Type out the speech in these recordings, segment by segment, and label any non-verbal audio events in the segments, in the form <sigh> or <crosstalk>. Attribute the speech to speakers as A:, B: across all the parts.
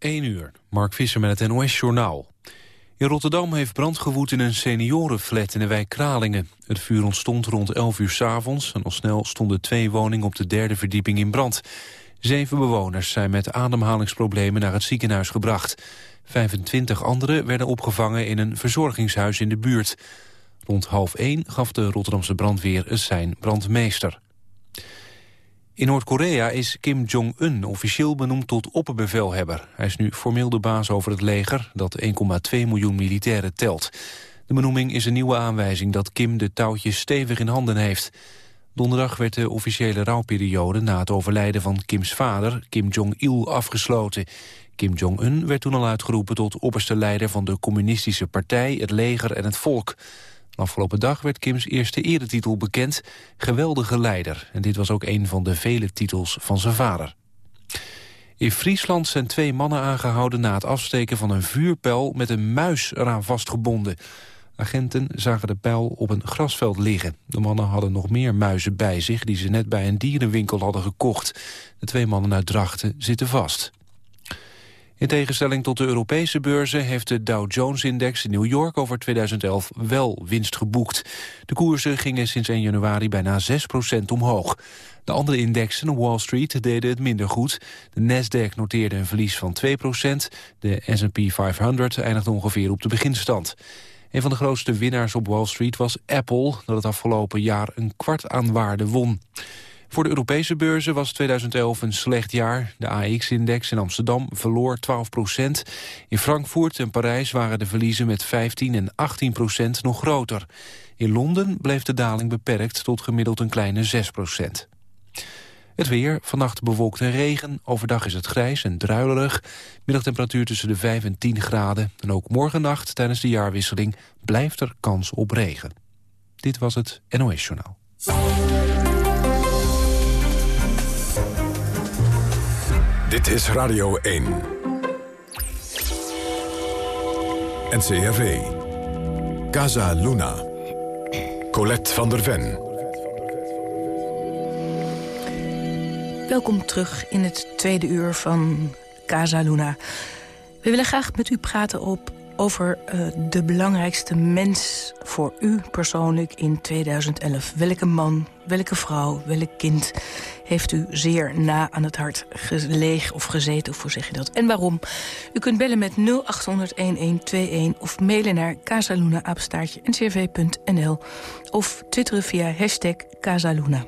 A: 1 uur, Mark Visser met het NOS-journaal. In Rotterdam heeft brand gewoed in een seniorenflat in de wijk Kralingen. Het vuur ontstond rond 11 uur s avonds en al snel stonden twee woningen op de derde verdieping in brand. Zeven bewoners zijn met ademhalingsproblemen naar het ziekenhuis gebracht. 25 anderen werden opgevangen in een verzorgingshuis in de buurt. Rond half 1 gaf de Rotterdamse brandweer een zijn brandmeester. In Noord-Korea is Kim Jong-un officieel benoemd tot opperbevelhebber. Hij is nu formeel de baas over het leger, dat 1,2 miljoen militairen telt. De benoeming is een nieuwe aanwijzing dat Kim de touwtjes stevig in handen heeft. Donderdag werd de officiële rouwperiode na het overlijden van Kims vader, Kim Jong-il, afgesloten. Kim Jong-un werd toen al uitgeroepen tot opperste leider van de communistische partij, het leger en het volk. Afgelopen dag werd Kims eerste eretitel bekend, geweldige leider. En dit was ook een van de vele titels van zijn vader. In Friesland zijn twee mannen aangehouden na het afsteken van een vuurpijl met een muis eraan vastgebonden. Agenten zagen de pijl op een grasveld liggen. De mannen hadden nog meer muizen bij zich die ze net bij een dierenwinkel hadden gekocht. De twee mannen uit Drachten zitten vast. In tegenstelling tot de Europese beurzen heeft de Dow Jones-index in New York over 2011 wel winst geboekt. De koersen gingen sinds 1 januari bijna 6% omhoog. De andere indexen op Wall Street deden het minder goed. De Nasdaq noteerde een verlies van 2% De S&P 500 eindigde ongeveer op de beginstand. Een van de grootste winnaars op Wall Street was Apple... dat het afgelopen jaar een kwart aan waarde won. Voor de Europese beurzen was 2011 een slecht jaar. De AX-index in Amsterdam verloor 12 procent. In Frankfurt en Parijs waren de verliezen met 15 en 18 procent nog groter. In Londen bleef de daling beperkt tot gemiddeld een kleine 6 procent. Het weer, vannacht bewolkt en regen. Overdag is het grijs en druilerig. Middagtemperatuur tussen de 5 en 10 graden. En ook morgennacht tijdens de jaarwisseling blijft er kans op regen. Dit was het NOS Journaal.
B: Dit is Radio 1. NCRV. Casa Luna. Colette van der Ven.
C: Welkom terug in het tweede uur van Casa Luna. We willen graag met u praten op over uh, de belangrijkste mens voor u persoonlijk in 2011. Welke man, welke vrouw, welk kind heeft u zeer na aan het hart gelegen of gezeten, of hoe zeg je dat? En waarom? U kunt bellen met 0800-1121 of mailen naar casaluna-ncrv.nl of twitteren via hashtag Casaluna.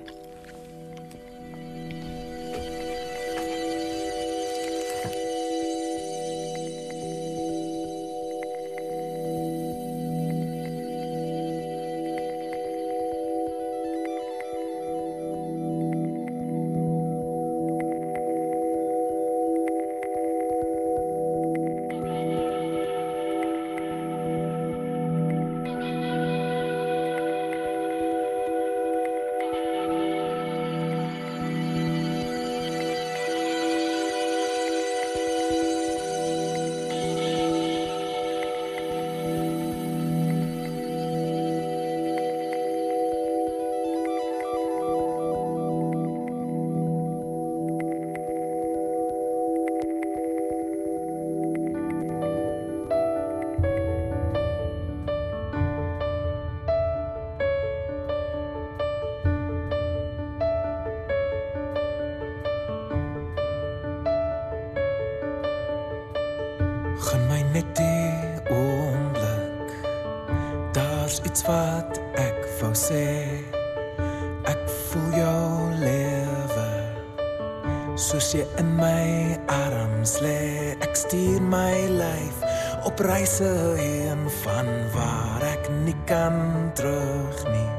D: Reise heen van waar ek nie kan terug nie.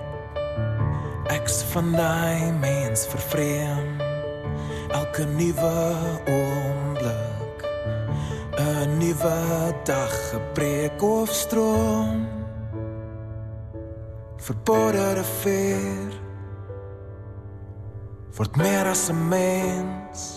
D: Van daai mens vervreem. Elke nuwe oomblik 'n nuwe dag gebreek of stroom. Verboderde veer word meer as 'n mens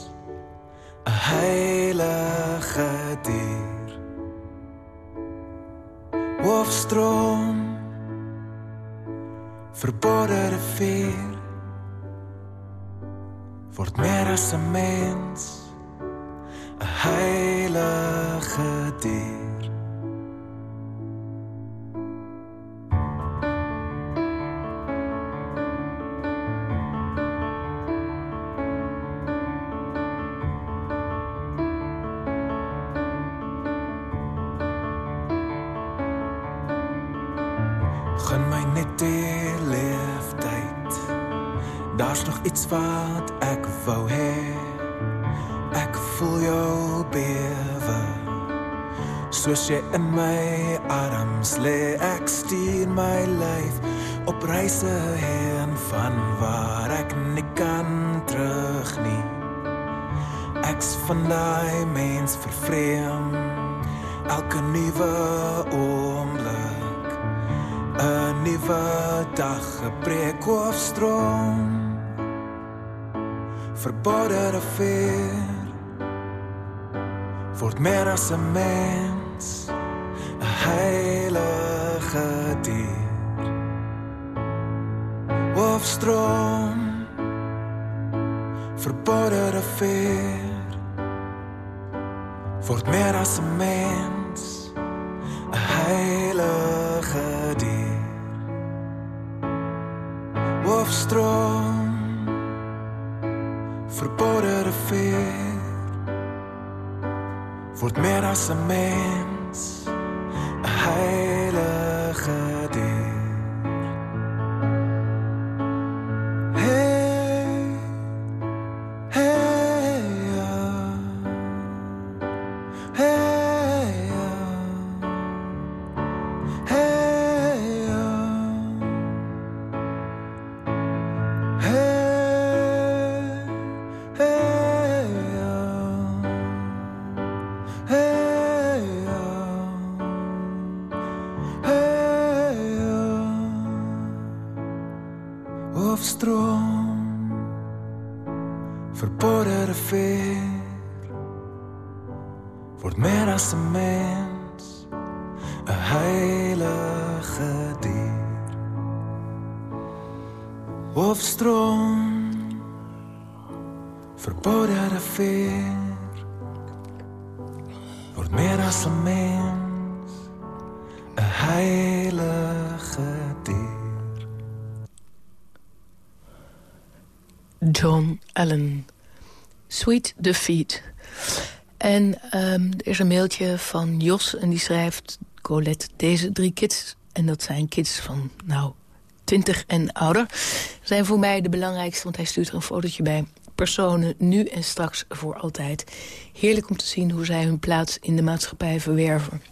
D: In my arms lê, ek stuur my lyf op reise heen van waar ek nie kan terug nie. Ek's van daai mens vervreem. Elke nuwe oomblik 'n nuwe dag gebreek of stroom Verbode veer Word meer as 'n mens 'n heilige dier. Of stroom Verbode veer Word meer as 'n mens Wordt meer als een mens, een heilige dier.
C: John Allen. Sweet Defeat. En ehm, er is een mailtje van Jos en die schrijft... Colette, deze drie kids, en dat zijn kids van, nou, 20 en ouder... zijn voor mij de belangrijkste, want hij stuurt er een fotootje bij... personen nu en straks voor altijd. Heerlijk om te zien hoe zij hun plaats in de maatschappij verwerven.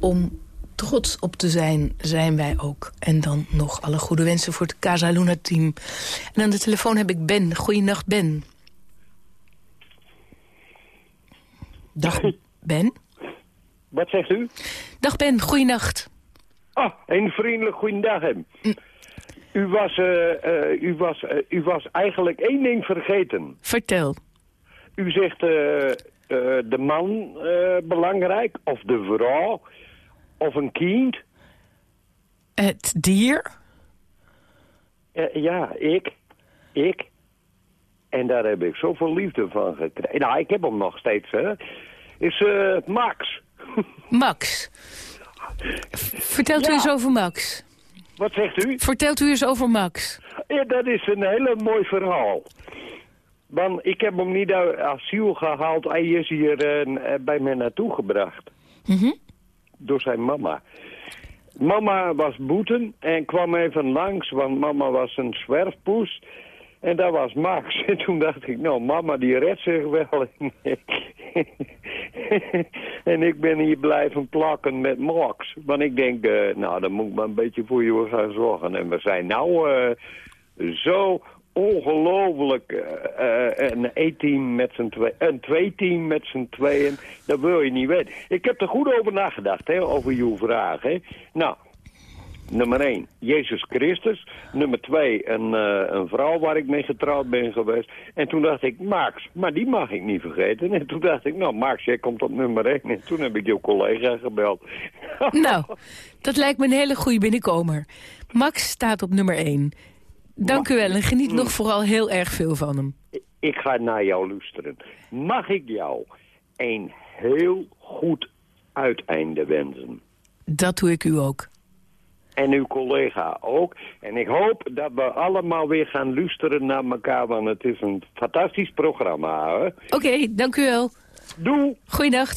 C: Om trots op te zijn, zijn wij ook. En dan nog alle goede wensen voor het Casa Luna team. En aan de telefoon heb ik Ben. Goeienacht, Ben. Dag, Ben.
E: Wat zegt u?
C: Dag, Ben. Goeienacht.
E: Ah, een vriendelijk goeiedag hem. U was, eh, eh, u, was, eh, u was eigenlijk één ding vergeten.
C: Vertel.
E: U zegt de man belangrijk, of de vrouw, of een kind.
C: Het dier?
E: Ja, ik. Ik. En daar heb ik zoveel liefde van gekregen. Nou, ik heb hem nog steeds, hè. Is eh, Max. <laughs>
C: Max. Vertelt u eens over Max.
E: Wat zegt u?
C: Vertelt u eens over Max.
E: Ja, dat is een hele mooi verhaal. Want ik heb hem niet uit asiel gehaald. Hij is hier eh, bij mij naartoe gebracht.
C: Mhm.
E: Door zijn mama. Mama was boeten en kwam even langs, want mama was een zwerfpoes. En dat was Max. <laughs> En toen dacht ik, nou, mama die redt zich wel. <laughs> en ik ben hier blijven plakken met Max. Want ik denk, eh, nou, dan moet ik maar een beetje voor je gaan zorgen. En we zijn nou eh, zo ongelooflijk eh, een E-team met z'n twee, een twee-team met z'n tweeën. Dat wil je niet weten. Ik heb er goed over nagedacht, hè, over uw vraag. Hè. Nou, nummer één, Jezus Christus. Nummer twee, een, eh, een vrouw waar ik mee getrouwd ben geweest. En toen dacht ik, Max, maar die mag ik niet vergeten. En toen dacht ik, nou Max, jij komt op nummer één. En toen heb ik jouw collega gebeld. <laughs>
C: Nou, dat lijkt me een hele goede binnenkomer. Max staat op nummer 1. Dank u wel en geniet nog vooral heel erg veel van hem.
E: ik ga naar jou luisteren. Mag ik jou een heel goed uiteinde wensen.
F: Dat doe ik u ook.
E: En uw collega ook. En ik hoop dat we allemaal weer gaan luisteren naar elkaar, want het is een fantastisch programma.
F: Oké, dank u wel.
E: Doe!
F: Goeiedag.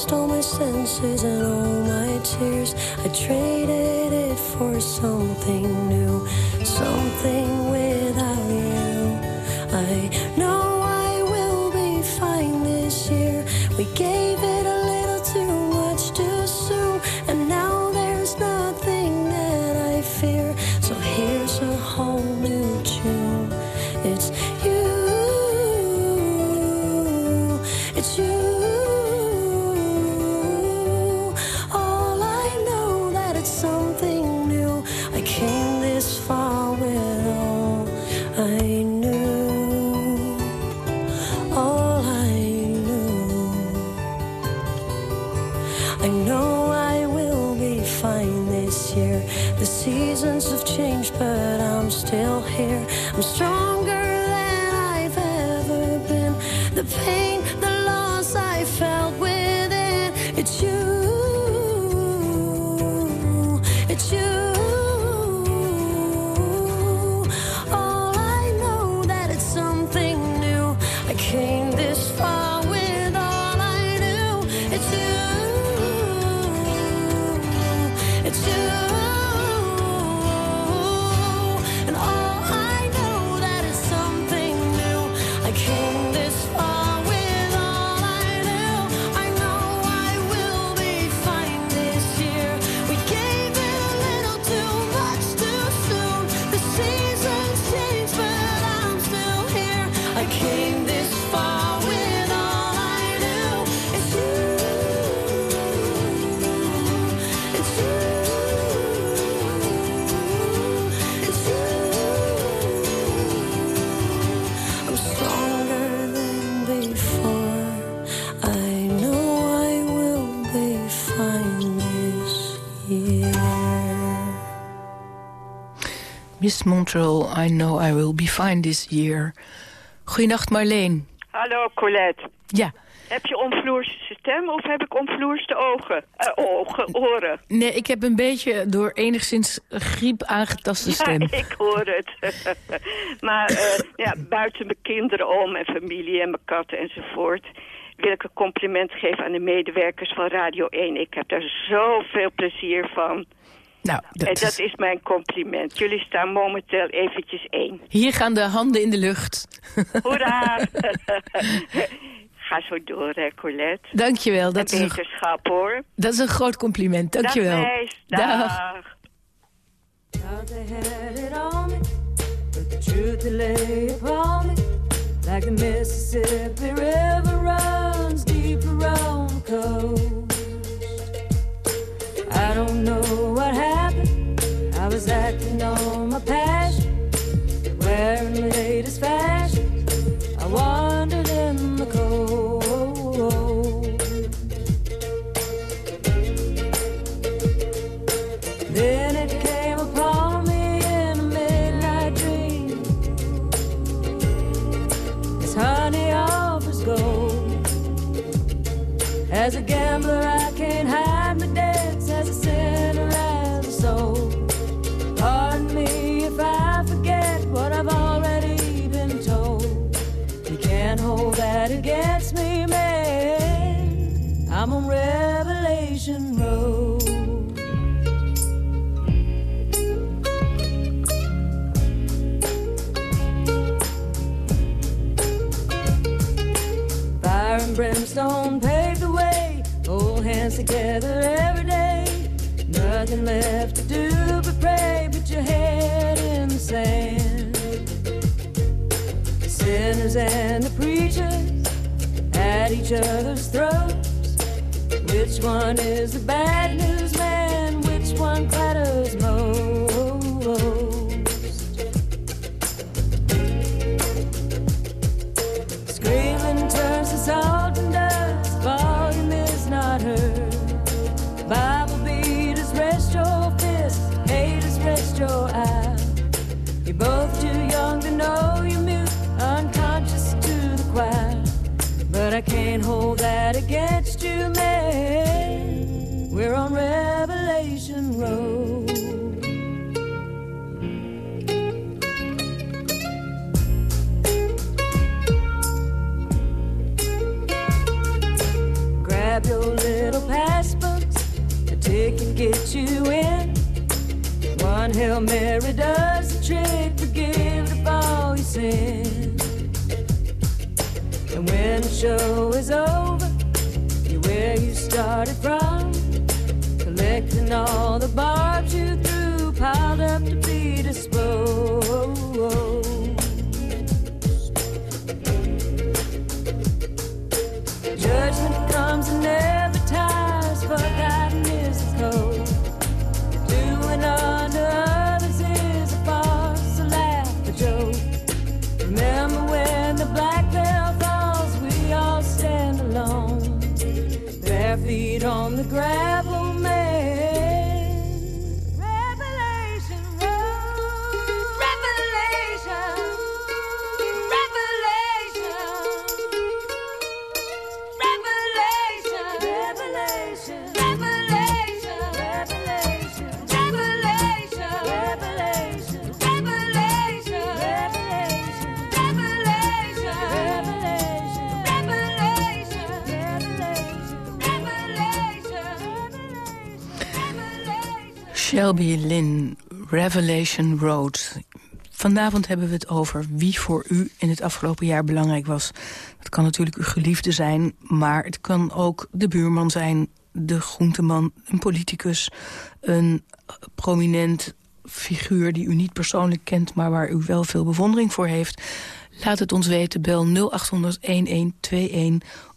G: Lost all my senses and all my tears. I traded it for something new, something without I'm
F: strong. Montreal, I know I will be fine this year. Goedenacht Marleen.
H: Hallo Colette.
F: Ja,
H: Heb je omvloerse stem of heb ik omvloerste ogen? Eh, ogen, oren.
F: nee, ik heb een beetje door enigszins griep aangetaste stem.
H: Ja, <laughs> ik hoor het. <laughs> maar eh, ja, buiten mijn kinderen om en familie en mijn katten enzovoort... wil ik een compliment geven aan de medewerkers van Radio 1. Ik heb daar zoveel plezier van.
F: Nou,
H: en
F: dat
H: dat
F: is-
H: is mijn compliment. Jullie staan momenteel eventjes één.
F: hier gaan de handen in de lucht.
H: Hoera! <laughs> Ga zo door, hè, Colette.
F: Dankjewel, dat
H: en
F: is, een,
H: beterschap, hoor.
F: dat is een groot compliment. Dankjewel.
H: Dag, meis.
F: Dag.
G: Coast. I don't know. I was acting on my passion, wearing the latest fashion. I wandered in the cold. Then it came upon me in a midnight dream. As honey offers gold. As a gambler, I can't hide Hands together every day. Nothing left to do but pray. Put your head in the sand. Sinners and the preachers at each other's throats. Which one is the bad news man? Which one clatters
C: Shelby Lynn, Revelation Road. Vanavond hebben we het over wie voor u in het afgelopen jaar belangrijk was. Het kan natuurlijk uw geliefde zijn, maar het kan ook de buurman zijn... de groenteman, een politicus, een prominent figuur... die u niet persoonlijk kent, maar waar u wel veel bewondering voor heeft. Laat het ons weten, bel 0800-1121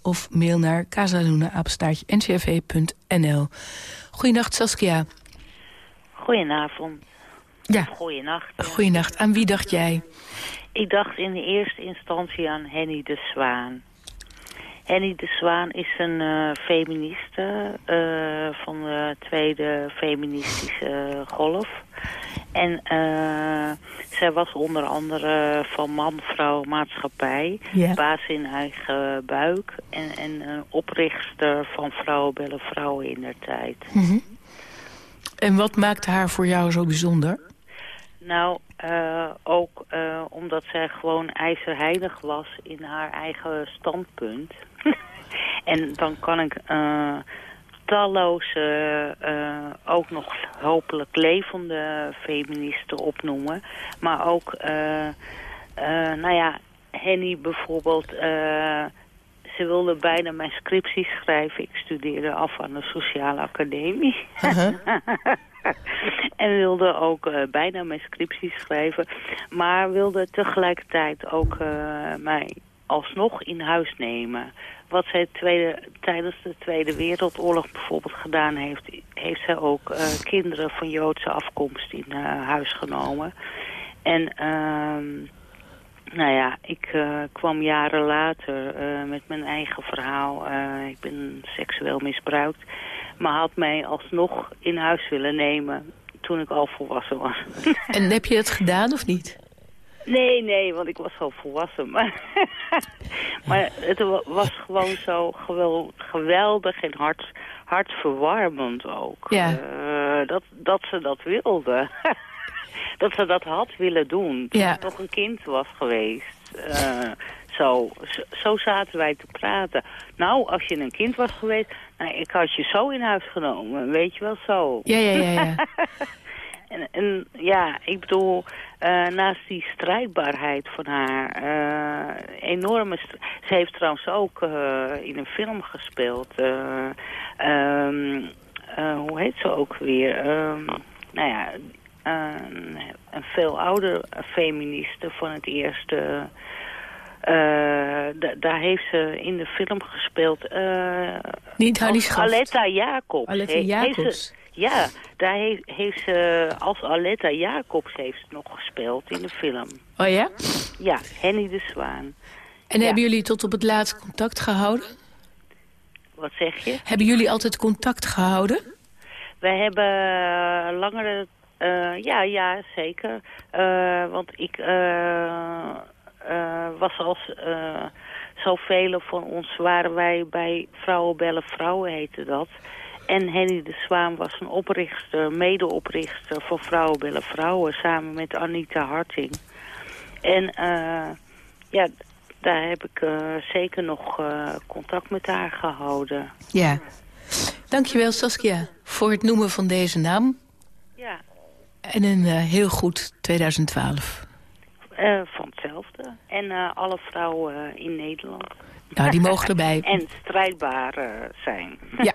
C: of mail naar casaluna-ncrv.nl. Goedenacht, Saskia.
I: Goedenavond.
C: Ja,
I: Goedenacht. ja.
C: goedenacht. Aan wie dacht jij?
I: Ik dacht in de eerste instantie aan Henny de Zwaan. Henny de Zwaan is een eh, feministe eh, van de tweede feministische golf. En eh, zij was onder andere van man, vrouw, maatschappij. Baas in eigen buik. En, en eh, oprichter van Vrouwen bellen vrouwen in der tijd.
C: Mhm. En wat maakte haar voor jou zo bijzonder?
I: Nou, ook omdat zij gewoon ijzerheilig was in haar eigen standpunt. <laughs> en dan kan ik eh, talloze, eh, ook nog hopelijk levende feministen opnoemen. Maar ook, eh, nou ja, Henny bijvoorbeeld... ze wilde bijna mijn scriptie schrijven. Ik studeerde af aan de Sociale Academie. <laughs> en wilde ook bijna mijn scriptie schrijven. Maar wilde tegelijkertijd ook mij alsnog in huis nemen. Wat zij tijdens de Tweede Wereldoorlog bijvoorbeeld gedaan heeft... heeft zij ook eh, kinderen van Joodse afkomst in eh, huis genomen. En... ehm nou ja, ik eh, kwam jaren later met mijn eigen verhaal. Ik ben seksueel misbruikt. Maar had mij alsnog in huis willen nemen toen ik al volwassen was.
C: En heb je het gedaan of niet?
I: Nee, nee, want ik was al volwassen. Maar, <laughs> maar het wa- was gewoon zo gewel- geweldig en hart, hartverwarmend ook.
C: Ja.
I: Eh, dat, dat ze dat wilde. <laughs> dat ze dat had willen doen toen
C: Ja.
I: ik nog een kind was geweest. Eh, zo, zo, zo zaten wij te praten. Nou, als je een kind was geweest, nou, ik had je zo in huis genomen, weet je wel zo.
C: Ja, ja, ja, ja. <laughs>
I: En, en ja, ik bedoel, eh, naast die strijdbaarheid van haar, eh, enorme... Ze heeft trouwens ook eh, in een film gespeeld. eh, ehm, eh, hoe heet ze ook weer? Ehm, nou ja, een, een veel ouder feministe van het eerste... da- daar heeft ze in de film gespeeld. eh,
C: Niet Schaft.
I: Aletta Jacobs.
C: Aletta Jacobs.
I: Ja, daar heeft, heeft ze als Aletta Jacobs heeft ze nog gespeeld in de film.
C: Oh ja?
I: Ja, Henny de Zwaan.
C: En
I: Ja.
C: hebben jullie tot op het laatst contact gehouden?
I: Wat zeg je?
C: Hebben jullie altijd contact gehouden?
I: Wij hebben eh, langere... eh, ja, ja, zeker. Eh, want ik was als... zoveel van ons waren wij bij Vrouwen Bellen Vrouwen, heette dat. En Henny de Zwaan was een oprichter, medeoprichter van Vrouwen Bellen Vrouwen... samen met Anita Harting. En eh, ja, daar heb ik eh, zeker nog eh, contact met haar gehouden.
C: Ja. Dankjewel Saskia voor het noemen van deze naam.
I: Ja,
C: En een heel goed 2012.
I: Eh, van hetzelfde. En alle vrouwen in Nederland.
C: Nou, die mogen <laughs> erbij.
I: en strijdbaar eh, zijn.
C: Ja.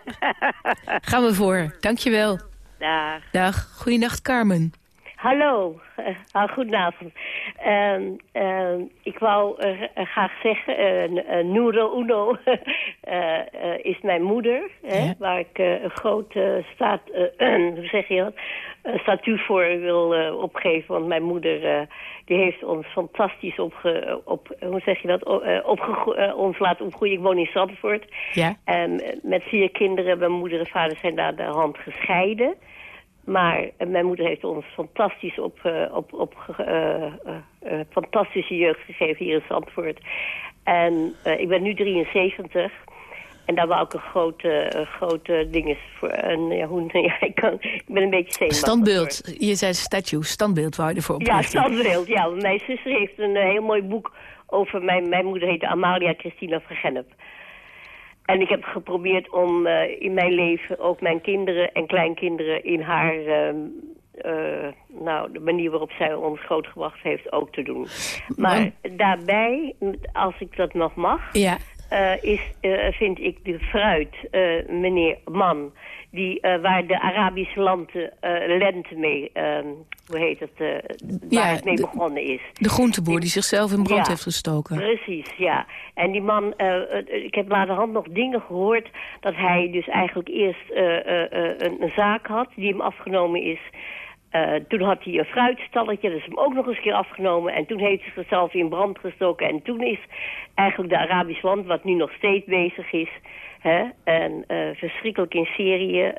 C: <laughs> Gaan we voor. Dankjewel.
I: Dag.
C: Dag. Goeienacht, Carmen.
J: Hallo, uh, <laughs> goedenavond. Uh, uh, ik wou uh, graag zeggen, uh, Nouro Uno <laughs> is mijn moeder, ja. hè, waar ik een grote staat, <clears throat> hoe zeg je dat, statuut voor wil opgeven. Want mijn moeder die heeft ons fantastisch opge, op, hoe zeg je dat, opge, ons laten opgroeien. Ik woon in Zandvoort.
C: Ja.
J: En met vier kinderen, mijn moeder en vader zijn daar de hand gescheiden. Maar mijn moeder heeft ons fantastisch op, uh, op, op uh, uh, fantastische jeugd gegeven hier in Zandvoort. En ik ben nu 73. En daar wou ik een grote, grote ding is voor. En, ja, hoe, <laughs> ja, ik, kan, ik ben een beetje zenuwachtig.
C: Standbeeld. Voor. Je zei statue. Standbeeld wou je ervoor oprichten.
J: Ja, standbeeld. Ja, mijn zuster heeft een heel mooi boek over... Mijn, mijn moeder heette Amalia Christina Vergennep. En ik heb geprobeerd om uh, in mijn leven ook mijn kinderen en kleinkinderen in haar... Uh, uh, nou, de manier waarop zij ons grootgebracht heeft ook te doen. Maar, daarbij, als ik dat nog mag...
C: Ja.
J: is, vind ik de fruit, meneer Man... Die, waar de Arabische landen, lente mee, hoe heet het, waar ja, het mee
C: de,
J: begonnen is.
C: De groenteboer die zichzelf in brand
J: ja,
C: heeft gestoken.
J: Precies, ja. En die man, uh, ik heb laterhand nog dingen gehoord... dat hij dus eigenlijk eerst uh, een, een, zaak had die hem afgenomen is... toen had hij een fruitstalletje, dat is hem ook nog eens een keer afgenomen. En toen heeft hij zichzelf in brand gestoken. En toen is eigenlijk de Arabisch land, wat nu nog steeds bezig is... Hè? En verschrikkelijk in Syrië...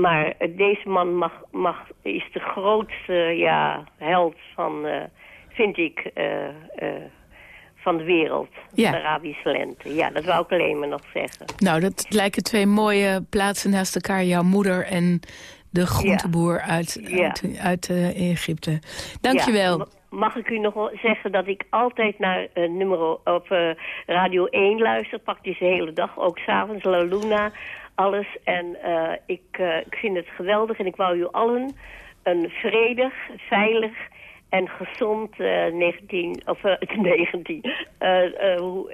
J: maar deze man mag, mag, is de grootste ja, held van, vind ik, van de wereld.
C: Ja.
J: De Arabische lente. Ja, dat wou ik alleen maar nog zeggen.
C: Nou, dat lijken twee mooie plaatsen naast elkaar. Jouw moeder en de groenteboer uit, uit, uit Egypte. Dankjewel.
J: Ja. Mag ik u nog wel zeggen dat ik altijd naar uh, nummer op uh, Radio 1 luister, praktisch de hele dag, ook s'avonds, La Luna, alles. En uh, ik, ik vind het geweldig en ik wou u allen een vredig, veilig en gezond 19, of <laughs> 19, hoe,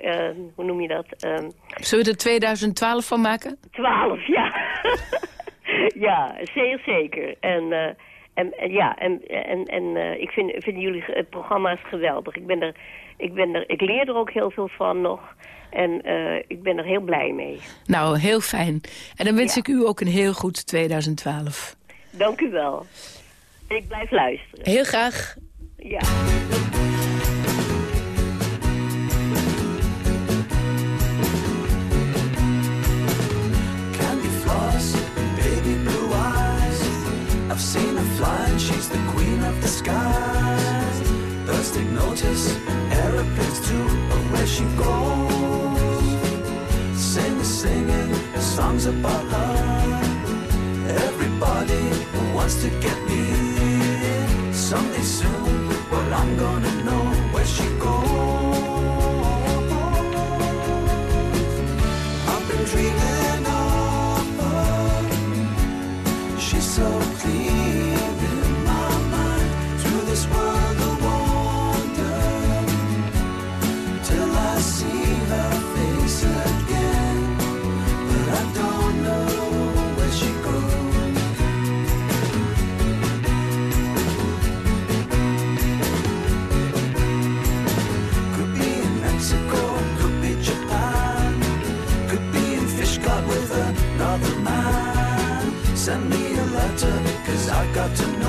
J: hoe noem je dat? Um,
C: Zullen we er 2012 van maken?
J: 12, ja. <laughs> <laughs> ja, zeer zeker. En... En, en, ja, en, en, en uh, ik vind, vind jullie programma's geweldig. Ik, ben er, ik, ben er, ik leer er ook heel veel van nog. En uh, ik ben er heel blij mee.
C: Nou, heel fijn. En dan wens ja. ik u ook een heel goed 2012.
J: Dank u wel. Ik blijf luisteren.
C: Heel graag.
J: Ja.
K: I've seen her fly and she's the queen of the skies. Birds take notice, aeroplanes too, of where she goes. Singing, singing songs about her. Everybody wants to get so please. Cause I got to know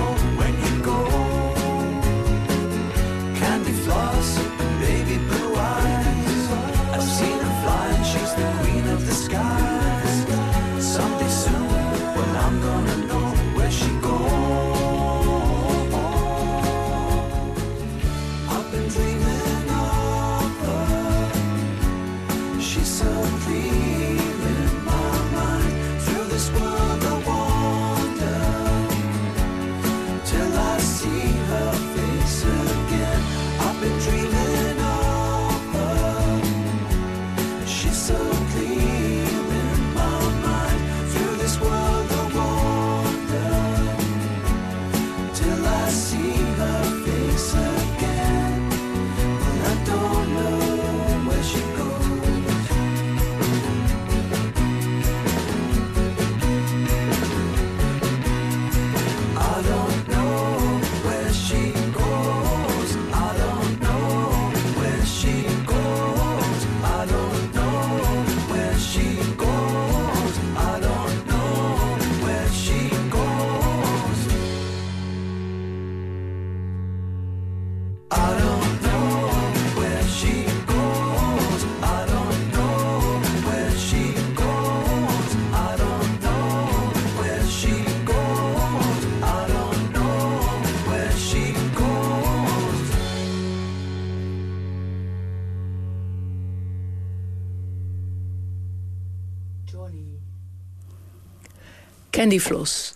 K: Candy Floss.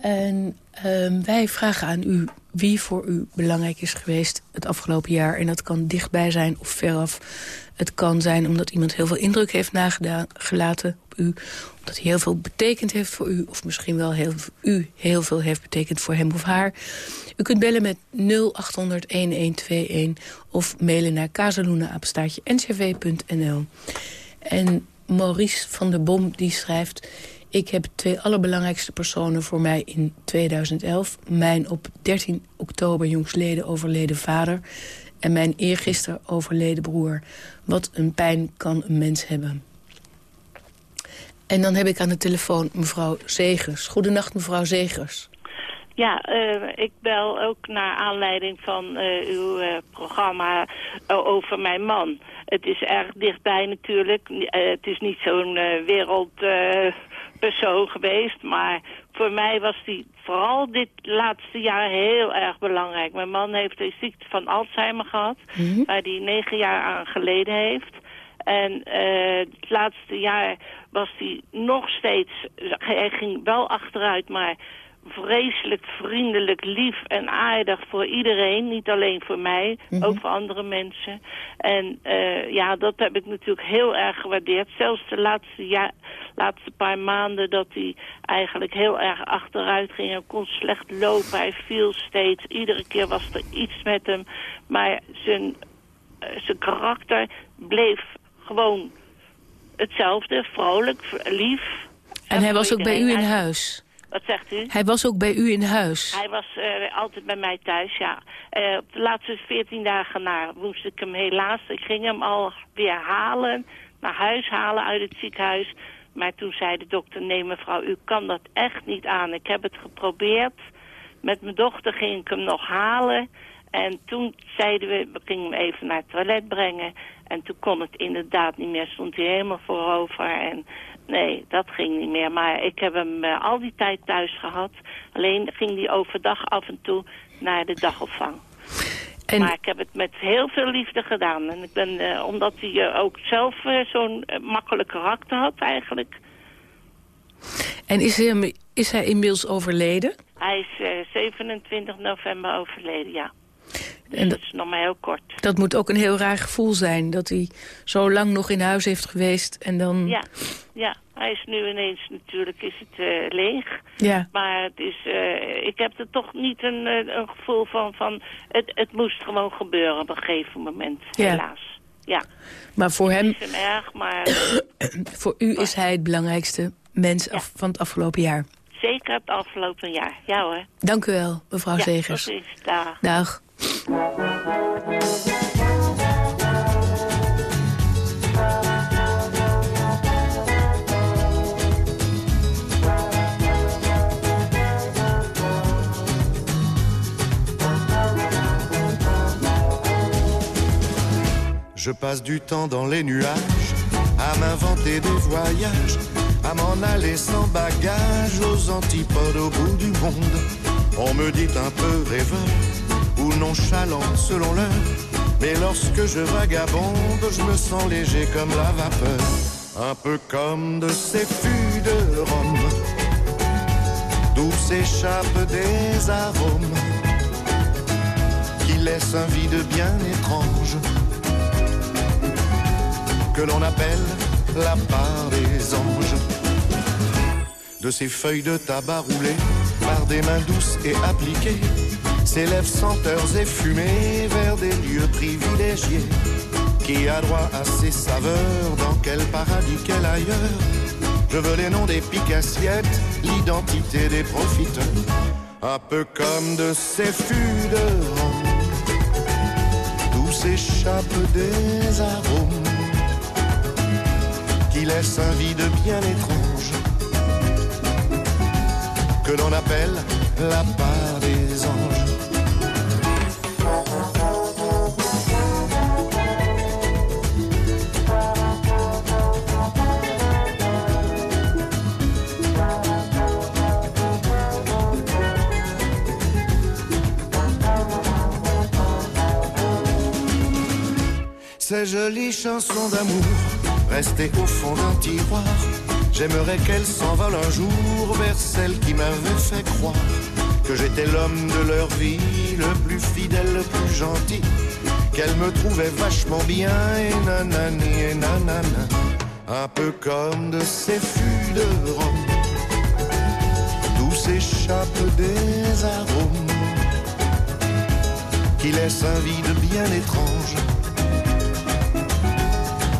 C: En ehm, wij vragen aan u wie voor u belangrijk is geweest het afgelopen jaar. En dat kan dichtbij zijn of veraf. Het kan zijn omdat iemand heel veel indruk heeft nagelaten op u. Omdat hij heel veel betekend heeft voor u. Of misschien wel heel, u heel veel heeft betekend voor hem of haar. U kunt bellen met 0800-1121 of mailen naar casaluna-ncv.nl. En Maurice van der Bom die schrijft... Ik heb twee allerbelangrijkste personen voor mij in 2011. Mijn op 13 oktober jongsleden overleden vader... en mijn eergisteren overleden broer. Wat een pijn kan een mens hebben. En dan heb ik aan de telefoon mevrouw Zegers. Goedenacht, mevrouw Zegers.
L: Ja, uh, ik bel ook naar aanleiding van uh, uw uh, programma over mijn man. Het is erg dichtbij natuurlijk. het is niet zo'n wereldpersoon geweest, maar voor mij was die vooral dit laatste jaar heel erg belangrijk. Mijn man heeft de ziekte van Alzheimer gehad,
C: Mhm.
L: waar hij negen jaar aan geleden heeft. En eh, het laatste jaar was hij nog steeds, hij ging wel achteruit, maar vreselijk vriendelijk, lief en aardig voor iedereen. Niet alleen voor mij,
C: Mhm.
L: ook voor andere mensen. En eh, ja, dat heb ik natuurlijk heel erg gewaardeerd. Zelfs de laatste, ja, laatste paar maanden dat hij eigenlijk heel erg achteruit ging. Hij kon slecht lopen, hij viel steeds. Iedere keer was er iets met hem. Maar zijn, eh, zijn karakter bleef gewoon hetzelfde. Vrolijk, lief.
C: En hij was ook bij u in huis.
L: Wat zegt u?
C: Hij was ook bij u in huis.
L: Hij was eh, altijd bij mij thuis, ja. Op de laatste veertien dagen na moest ik hem helaas... Ik ging hem al weer halen, naar huis halen uit het ziekenhuis. Maar toen zei de dokter, nee mevrouw, u kan dat echt niet aan. Ik heb het geprobeerd. Met mijn dochter ging ik hem nog halen. En toen zeiden we, we gingen hem even naar het toilet brengen. En toen kon het inderdaad niet meer. Stond hij helemaal voorover. En nee, dat ging niet meer. Maar ik heb hem eh, al die tijd thuis gehad. Alleen ging hij overdag af en toe naar de dagopvang.
C: En-
L: Maar ik heb het met heel veel liefde gedaan. En ik ben, eh, omdat hij eh, ook zelf zo'n makkelijk karakter had eigenlijk.
C: En is hij, is hij inmiddels overleden?
L: Hij is eh, 27 november overleden, ja. Dus
C: En
L: dat
C: dat,
L: is nog maar heel kort.
C: dat moet ook een heel raar gevoel zijn. Dat hij zo lang nog in huis heeft geweest en dan...
L: Ja, ja, hij is nu ineens natuurlijk is het eh, leeg.
C: Ja.
L: Maar het is, eh, ik heb er toch niet een, eh, een gevoel van, van het, het moest gewoon gebeuren op een gegeven moment,
C: Ja.
L: helaas. Ja,
C: Maar voor hem,
L: is hem erg, maar <coughs>
C: voor u is hij het belangrijkste mens af, van het afgelopen jaar.
L: zeker het afgelopen jaar. Ja hoor.
C: Dank u wel, mevrouw
L: ja,
C: Zegers.
L: precies. Dag.
C: Dag.
M: Je passe du temps dans les nuages, à m'inventer des voyages, à m'en aller sans bagage aux antipodes au bout du monde. On me dit un peu rêveur nonchalant selon l'heure, mais lorsque je vagabonde, je me sens léger comme la vapeur, un peu comme de ces fûts de Rome, d'où s'échappent des arômes qui laissent un vide bien étrange que l'on appelle la part des anges. De ces feuilles de tabac roulées par des mains douces et appliquées, s'élèvent senteurs et fumées vers des lieux privilégiés. Qui a droit à ces saveurs dans quel paradis, quel ailleurs? Je veux les noms des piques-assiettes, l'identité des profiteurs. Un peu comme de ces fûts de Rome, d'où s'échappent des arômes qui laisse un vide bien étrange que l'on appelle la part des Ces jolies chansons d'amour restées au fond d'un tiroir. J'aimerais qu'elle s'envole un jour vers celle qui m'avait fait croire que j'étais l'homme de leur vie, le plus fidèle, le plus gentil, qu'elle me trouvait vachement bien et nanani et nanana, un peu comme de ces fûts de d'où s'échappent des arômes qui laissent un vide bien étrange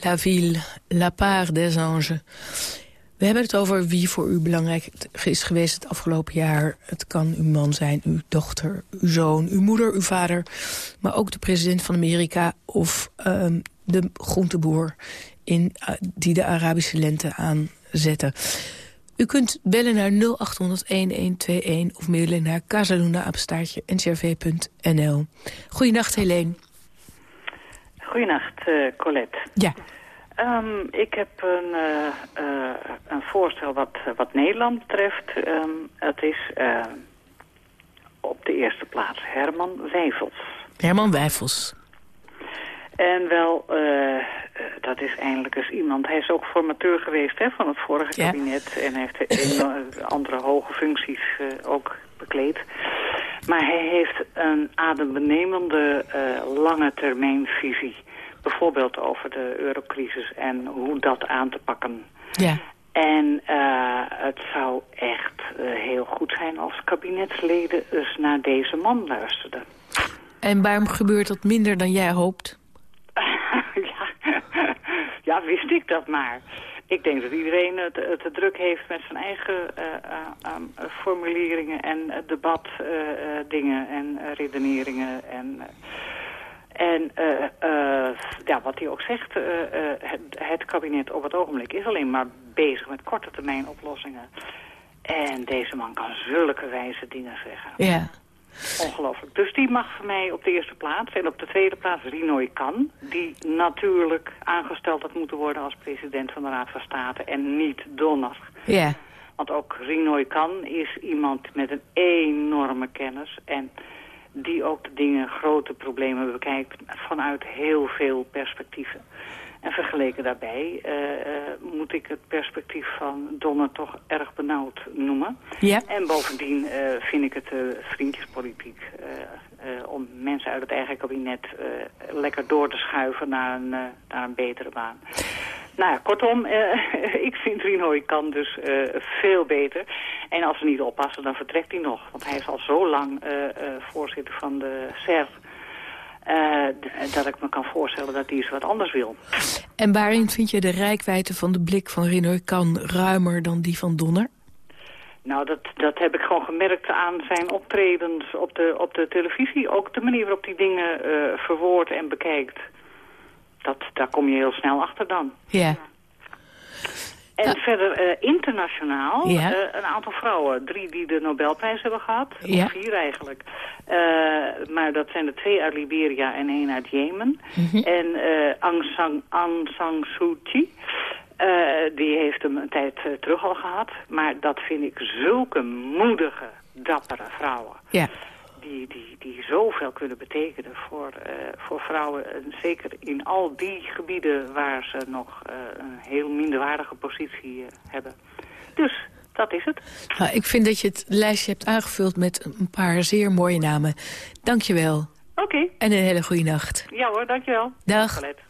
C: Philippe Laville, La Part des Anges. We hebben het over wie voor u belangrijk is geweest het afgelopen jaar. Het kan uw man zijn, uw dochter, uw zoon, uw moeder, uw vader. Maar ook de president van Amerika of um, de groenteboer in, uh, die de Arabische lente aanzetten. U kunt bellen naar 0800-1121 of mailen naar casaluna-ncrv.nl. Goedenacht, Helene.
N: Goedenacht, uh, Colette.
C: Ja.
N: Um, ik heb een, uh, uh, een voorstel wat, wat Nederland betreft. Um, het is op de eerste plaats Herman Wijfels.
C: Herman Wijfels.
N: En wel, dat is eindelijk eens iemand... Hij is ook formateur geweest hè, van het vorige ja. kabinet... en heeft <coughs> andere hoge functies ook bekleed. Maar hij heeft een adembenemende uh, lange termijn visie. Bijvoorbeeld over de eurocrisis en hoe dat aan te pakken.
C: Ja.
N: En uh, het zou echt uh, heel goed zijn als kabinetsleden eens naar deze man luisterden.
C: En waarom gebeurt dat minder dan jij hoopt? <laughs>
N: ja. <laughs> ja, wist ik dat maar. Ik denk dat iedereen het, te druk heeft met zijn eigen uh, um, formuleringen en debatdingen en redeneringen. En, en ja, wat hij ook zegt, het, het kabinet op het ogenblik is alleen maar bezig met korte termijn oplossingen. En deze man kan zulke wijze dingen zeggen.
C: Ja.
N: Ongelooflijk. Dus die mag voor mij op de eerste plaats. En op de tweede plaats Rinoy Kan. Die natuurlijk aangesteld had moeten worden als president van de Raad van State. En niet Donner.
C: Ja.
N: Want ook Rinoy Kan is iemand met een enorme kennis. En die ook de dingen, grote problemen bekijkt vanuit heel veel perspectieven. En vergeleken daarbij uh, uh, moet ik het perspectief van Donner toch erg benauwd noemen.
C: Ja.
N: En bovendien uh, vind ik het vriendjespolitiek om mensen uit het eigen kabinet lekker door te schuiven naar een, naar een betere baan. Nou ja, kortom, <laughs> ik vind Rino kan dus veel beter. En als we niet oppassen, dan vertrekt hij nog. Want hij is al zo lang voorzitter van de SER... Uh, dat ik me kan voorstellen dat hij eens wat anders wil.
C: En waarin vind je de rijkwijde van de blik van Rinoy Kan ruimer dan die van Donner?
N: Nou, dat, dat heb ik gewoon gemerkt aan zijn optredens op de, op de televisie. Ook de manier waarop hij dingen uh, verwoordt en bekijkt. Dat, daar kom je heel snel achter dan.
C: Ja.
N: En verder uh, internationaal
C: ja.
N: uh, een aantal vrouwen. Drie die de Nobelprijs hebben gehad.
C: Ja.
N: Of vier eigenlijk. Uh, maar dat zijn er twee uit Liberia en één uit Jemen.
C: Mhm.
N: Mm -hmm. En Aung San, Aung San Suu Kyi... die heeft hem een tijd terug al gehad. Maar dat vind ik zulke moedige, dappere vrouwen.
C: Ja.
N: Die, die, die zoveel kunnen betekenen voor, uh, voor vrouwen. En zeker in al die gebieden waar ze nog uh, een heel minderwaardige positie uh, hebben.
O: Dus dat is het.
C: Nou, ik vind dat je het lijstje hebt aangevuld met een paar zeer mooie namen. Dank je wel.
O: Oké.
C: En een hele goede nacht.
O: Ja hoor, dankjewel.
C: Dag.
O: Colette.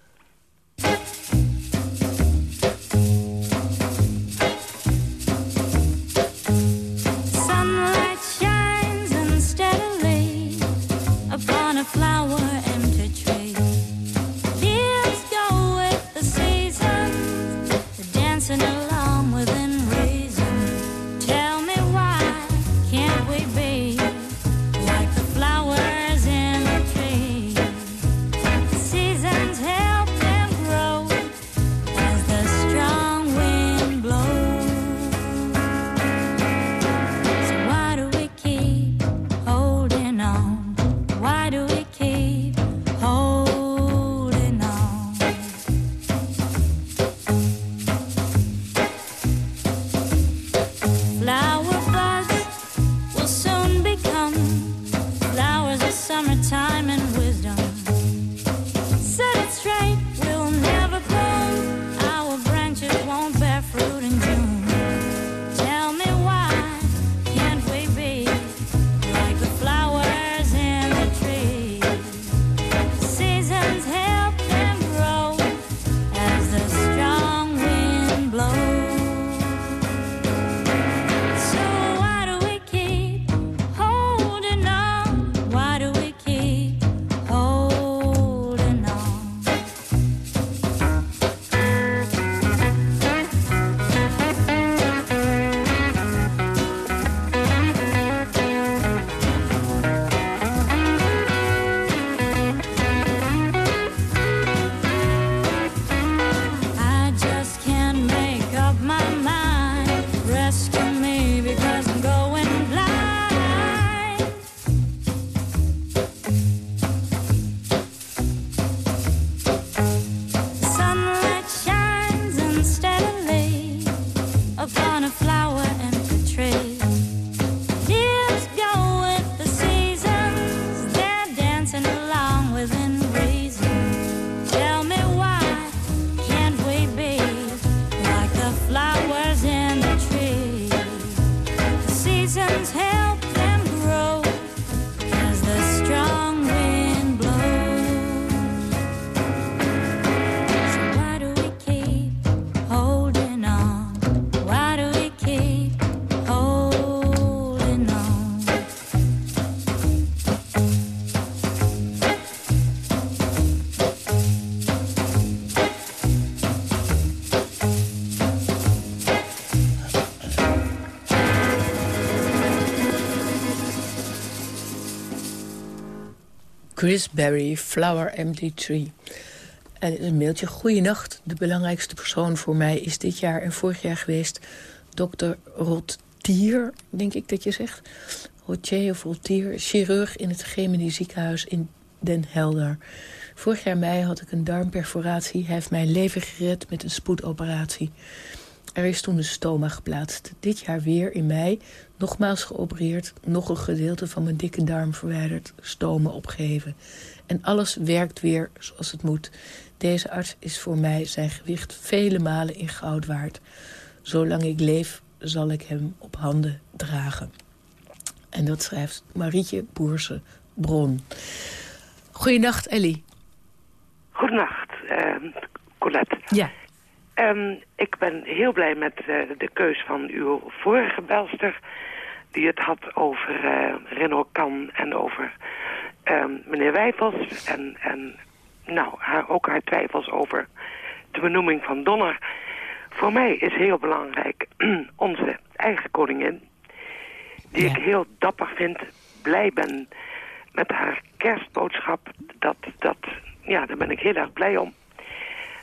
C: Chris Berry, Flower Empty Tree. En een mailtje. Goeienacht. De belangrijkste persoon voor mij is dit jaar en vorig jaar geweest... dokter Rotier, denk ik dat je zegt. Rotier of Rotier, chirurg in het Gemini ziekenhuis in Den Helder. Vorig jaar mei had ik een darmperforatie. Hij heeft mijn leven gered met een spoedoperatie. Er is toen een stoma geplaatst. Dit jaar weer in mei, nogmaals geopereerd... nog een gedeelte van mijn dikke darm verwijderd, stomen opgeheven. En alles werkt weer zoals het moet. Deze arts is voor mij zijn gewicht vele malen in goud waard. Zolang ik leef, zal ik hem op handen dragen. En dat schrijft Marietje Boerse Bron. Goedenacht, Ellie.
P: Goedenacht, ehm Colette.
C: Ja.
P: Ehm, ik ben heel blij met eh, de keus van uw vorige belster... die het had over eh Renault Kan en over ehm, meneer Wijfels... en, en nou, haar, ook haar twijfels over de benoeming van Donner. Voor mij is heel belangrijk <clears throat> onze eigen koningin... die ik heel dapper vind, blij ben met haar kerstboodschap. Dat, dat, ja, daar ben ik heel erg blij om.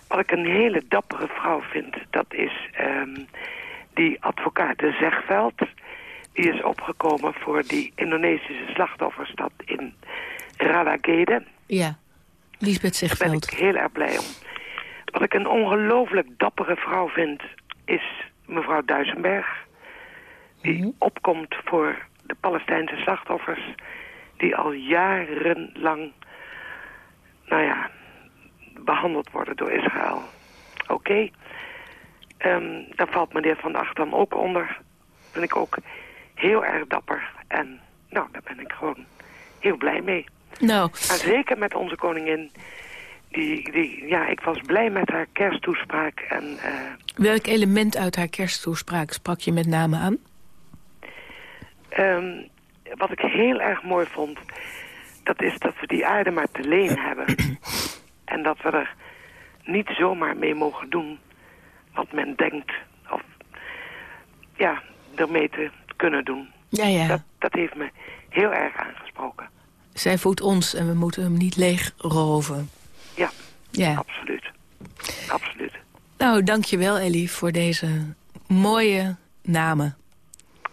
P: Wat ik een hele dappere vrouw vind, dat is ehm, die advocaat de Zegveld. Die is opgekomen voor die Indonesische slachtofferstad in Rawagede.
C: Ja, Lisbeth
P: Daar ben
C: Zegveld.
P: ik heel erg blij om. Wat ik een ongelooflijk dappere vrouw vind, is mevrouw Duisenberg. Die opkomt voor de Palestijnse slachtoffers... die al jarenlang, nou ja, behandeld worden door Israël. Oké? Ehm, daar valt meneer Van Acht dan ook onder. Ben ik ook heel erg dapper. En nou, daar ben ik gewoon heel blij mee.
C: Nou.
P: Maar zeker met onze koningin. Die, die, ja, ik was blij met haar kersttoespraak. En, eh,
C: Welk element uit haar kersttoespraak sprak je met name aan?
P: ehm, wat ik heel erg mooi vond... dat is dat we die aarde maar te leen hebben. <clears throat> en dat we er niet zomaar mee mogen doen wat men denkt. Of ja, ermee te kunnen doen.
C: Ja, ja.
P: Dat, dat heeft me heel erg aangesproken.
C: Zij voedt ons en we moeten hem niet leeg roven.
P: Ja,
C: Ja.
P: absoluut. Absoluut.
C: Nou, dankjewel Ellie voor deze mooie namen.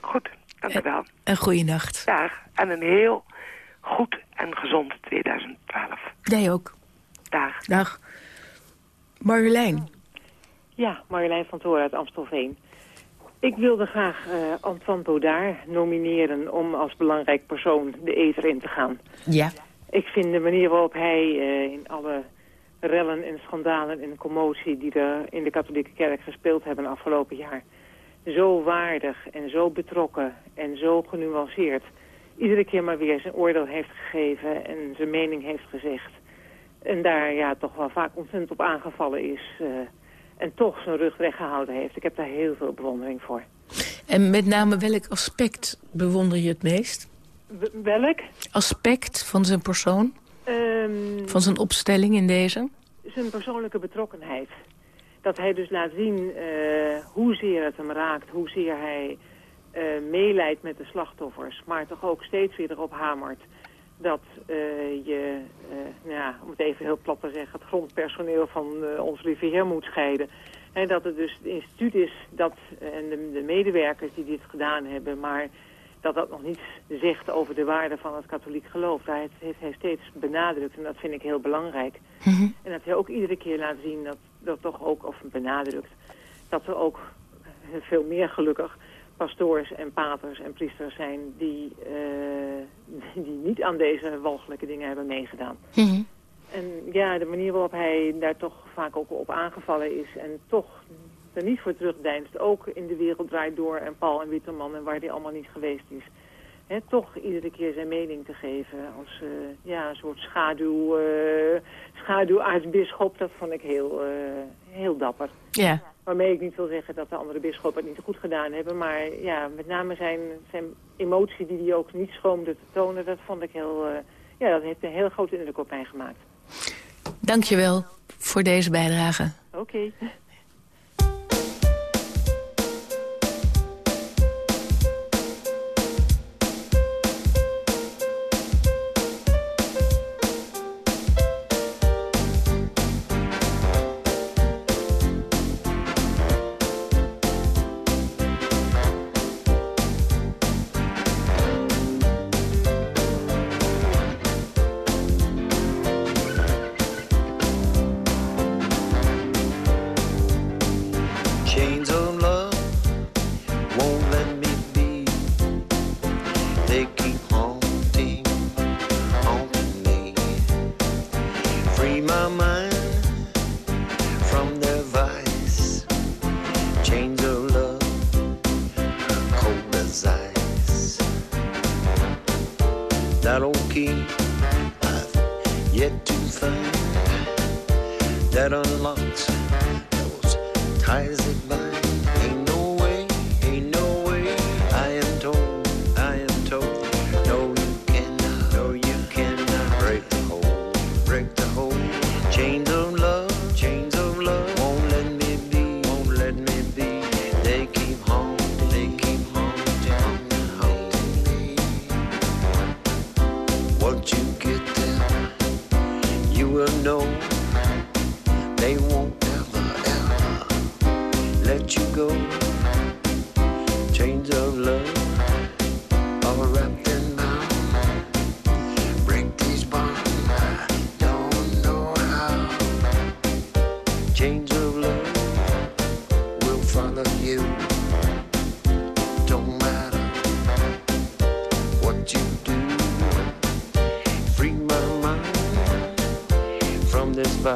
P: Goed, dank u wel.
C: En goeienacht.
P: Dag. En een heel goed en gezond 2012.
C: Jij ook.
P: Dag.
C: Dag. Marjolein.
Q: Ja, Marjolein van Toren uit Amstelveen. Ik wilde graag eh, Antoine Baudard nomineren om als belangrijk persoon de ether in te gaan.
C: Ja.
Q: Ik vind de manier waarop hij eh, in alle rellen en schandalen en commotie die er in de katholieke kerk gespeeld hebben afgelopen jaar zo waardig en zo betrokken en zo genuanceerd iedere keer maar weer zijn oordeel heeft gegeven en zijn mening heeft gezegd. En daar ja, toch wel vaak ontzettend op aangevallen is. eh, en toch zijn rug weggehouden heeft. Ik heb daar heel veel bewondering voor.
C: En met name welk aspect bewonder je het meest?
Q: W- welk?
C: Aspect van zijn persoon?
Q: Ehm,
C: Van zijn opstelling in deze?
Q: zijn persoonlijke betrokkenheid. Dat hij dus laat zien eh, hoezeer het hem raakt, hoezeer hij eh meeleidt met de slachtoffers, maar toch ook steeds weer erop hamert dat eh, je, nou ja, om het even heel plat te zeggen, het grondpersoneel van eh, ons lieve heer moet scheiden. En dat het dus het instituut is dat, en de, de medewerkers die dit gedaan hebben, maar dat dat nog niets zegt over de waarde van het katholiek geloof. Daar heeft, heeft hij steeds benadrukt en dat vind ik heel belangrijk. En dat hij ook iedere keer laat zien dat, dat toch ook, of benadrukt, dat er ook veel meer gelukkig pastoors en paters en priesters zijn die, eh, die niet aan deze walgelijke dingen hebben meegedaan. En ja, de manier waarop hij daar toch vaak ook op aangevallen is en toch er niet voor terugdeinst, ook in de wereld draait door en Paul en Witteman en waar hij allemaal niet geweest is. Toch iedere keer zijn mening te geven als eh, ja, een soort schaduw, eh schaduwaartsbisschop, dat vond ik heel, eh, heel dapper.
C: Ja.
Q: Waarmee ik niet wil zeggen dat de andere bisschoppen het niet goed gedaan hebben. Maar ja, met name zijn, zijn emotie die hij ook niet schroomde te tonen, dat vond ik heel... eh, ja, dat heeft een heel grote indruk op mij gemaakt.
C: Dankjewel voor deze bijdrage.
Q: Oké.
R: Chains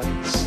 F: Bye.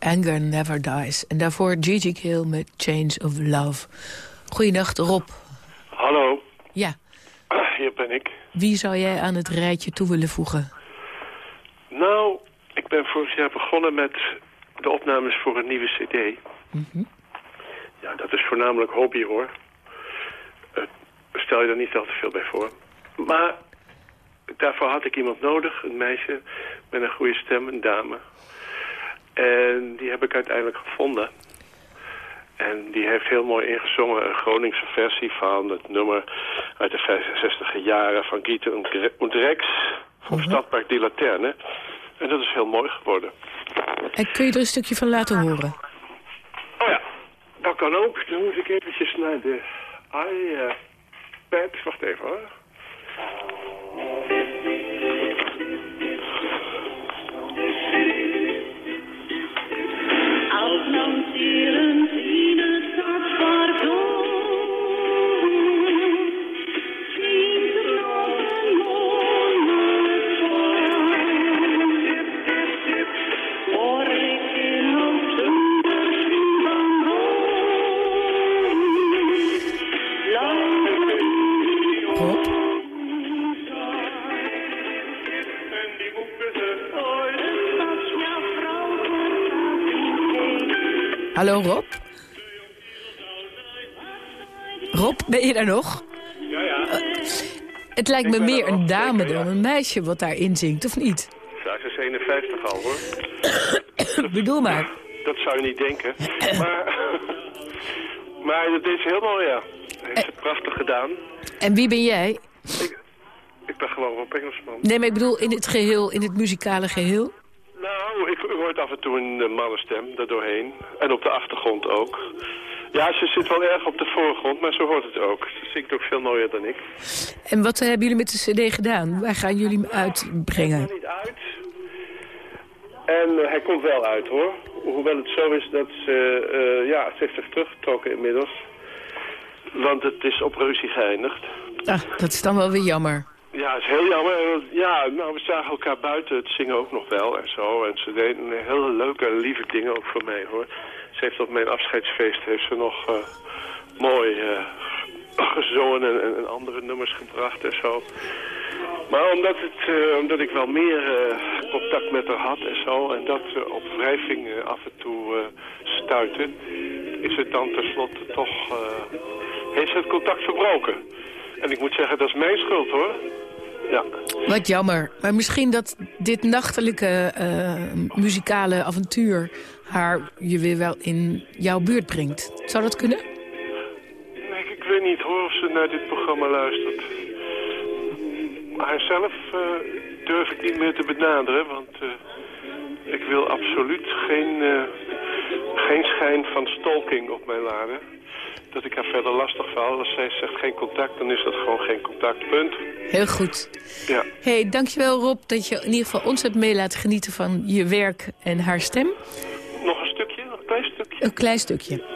F: Anger Never Dies.
C: En daarvoor Gigi Hill met Change of Love. Goeiedag Rob.
S: Hallo.
C: Ja.
S: Ah, hier ben ik.
C: Wie zou jij aan het rijtje toe willen voegen?
S: Nou, ik ben vorig jaar begonnen met de opnames voor een nieuwe cd.
C: Mhm.
S: Ja, dat is voornamelijk hobby hoor. Eh, stel je daar niet al te veel bij voor. Maar daarvoor had ik iemand nodig, een meisje met een goede stem, een dame. En die heb ik uiteindelijk gevonden. En die heeft heel mooi ingezongen een Groningse versie van het nummer uit de 65e jaren van Gieten und Rex van. Mhm. Stadpark Die Laterne. En dat is heel mooi geworden.
C: En kun je er een stukje van laten horen?
S: Oh ja, dat kan ook. Dan moet ik eventjes naar de iPad. Wacht even hoor.
C: Hallo Rob? Rob, ben je daar nog?
S: Ja, ja.
C: Het lijkt me meer een dame dan een meisje wat daarin zingt, of niet?
S: Ja, ze is 51 al hoor. <coughs>
C: Bedoel maar.
S: Dat zou je niet denken. Maar, <coughs> maar dat is heel mooi, ja. Heeft ze prachtig gedaan.
C: En wie ben jij?
S: Ik ben gewoon op Engelsman.
C: Nee, maar ik bedoel in het geheel, in het muzikale geheel.
S: Een eh, mannenstem daardoorheen. En op de achtergrond ook. Ja, ze zit wel erg op de voorgrond, maar zo hoort het ook. Ze zingt ook veel mooier dan ik.
C: En wat hebben jullie met de cd gedaan? Waar gaan jullie hem uitbrengen?
S: niet uit. En eh, hij komt wel uit, hoor. Hoewel het zo is dat ze... eh, ja, ze heeft zich teruggetrokken inmiddels. Want het is op ruzie geëindigd.
C: Ah, dat is dan wel weer jammer.
S: Ja, het is heel jammer. Ja, nou, we zagen elkaar buiten het zingen ook nog wel en zo. En ze deed een hele leuke lieve dingen ook voor mij, hoor. Ze heeft op mijn afscheidsfeest heeft ze nog eh, mooi eh, gezongen en, andere nummers gebracht en zo. Maar omdat, het, eh, omdat ik wel meer contact met haar had en zo... en dat op wrijving af en toe stuitte... is het dan tenslotte toch... heeft ze het contact verbroken. En ik moet zeggen, dat is mijn schuld, hoor. Ja.
C: Wat jammer. Maar misschien dat dit nachtelijke eh, muzikale avontuur... haar je weer wel in jouw buurt brengt. Zou dat kunnen?
S: Nee, ik weet niet hoor of ze naar dit programma luistert. Haarzelf eh durf ik niet meer te benaderen, want eh, ik wil absoluut geen, geen schijn van stalking op mij laden. Dat ik haar verder lastig val. Als zij zegt geen contact, dan is dat gewoon geen contact, punt.
C: Heel goed.
S: Ja.
C: hey, dankjewel Rob dat je in ieder geval ons hebt mee laten genieten van je werk en haar stem.
S: Nog een stukje, nog een klein stukje.
C: Een klein stukje.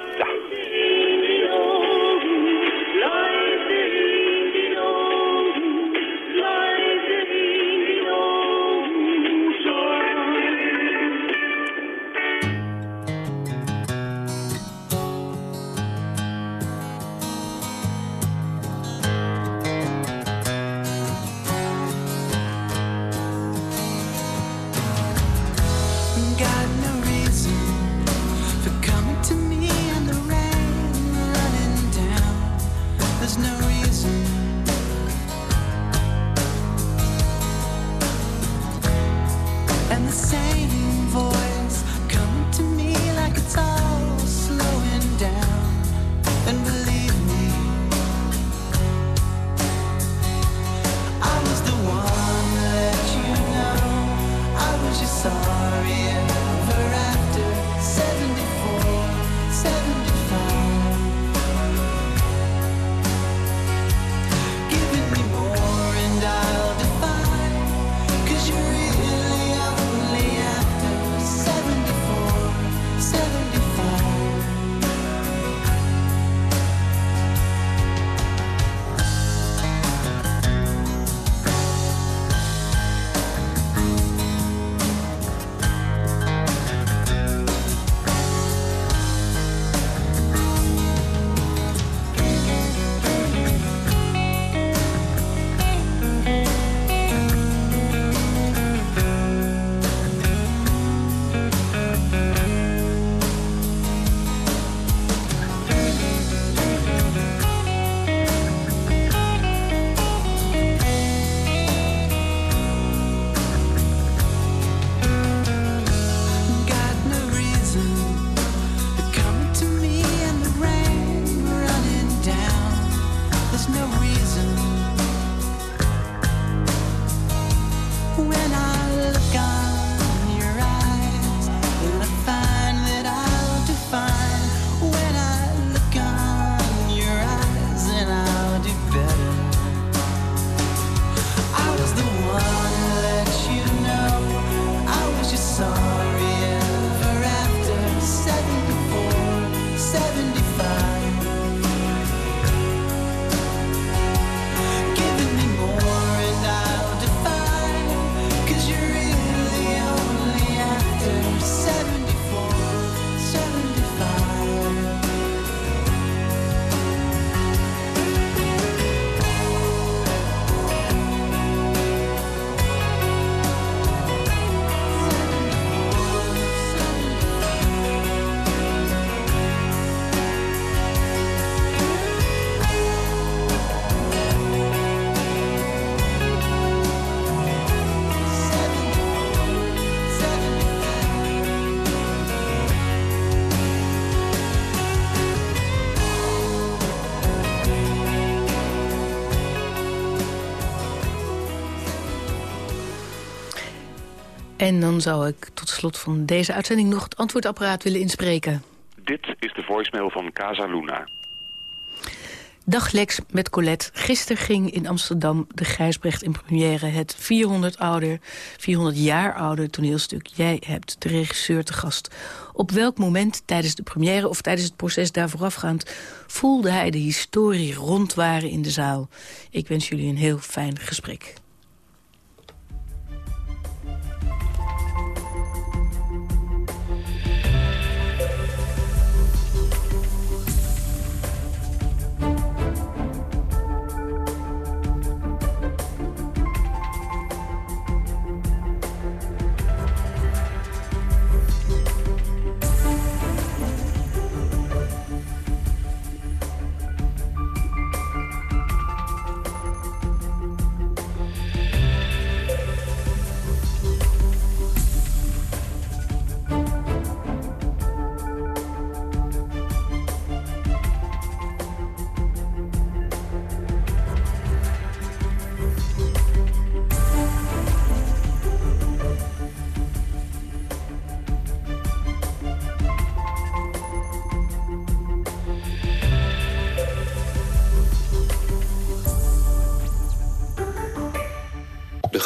C: En dan zou ik tot slot van deze uitzending nog het antwoordapparaat willen inspreken.
T: Dit is de voicemail van Casa Luna.
C: Dag Lex met Colette. Gisteren ging in Amsterdam de Gijsbrecht in première... het 400, ouder, 400 jaar oude toneelstuk Jij hebt de regisseur te gast. Op welk moment tijdens de première of tijdens het proces daar voorafgaand... voelde hij de historie rondwaren in de zaal? Ik wens jullie een heel fijn gesprek.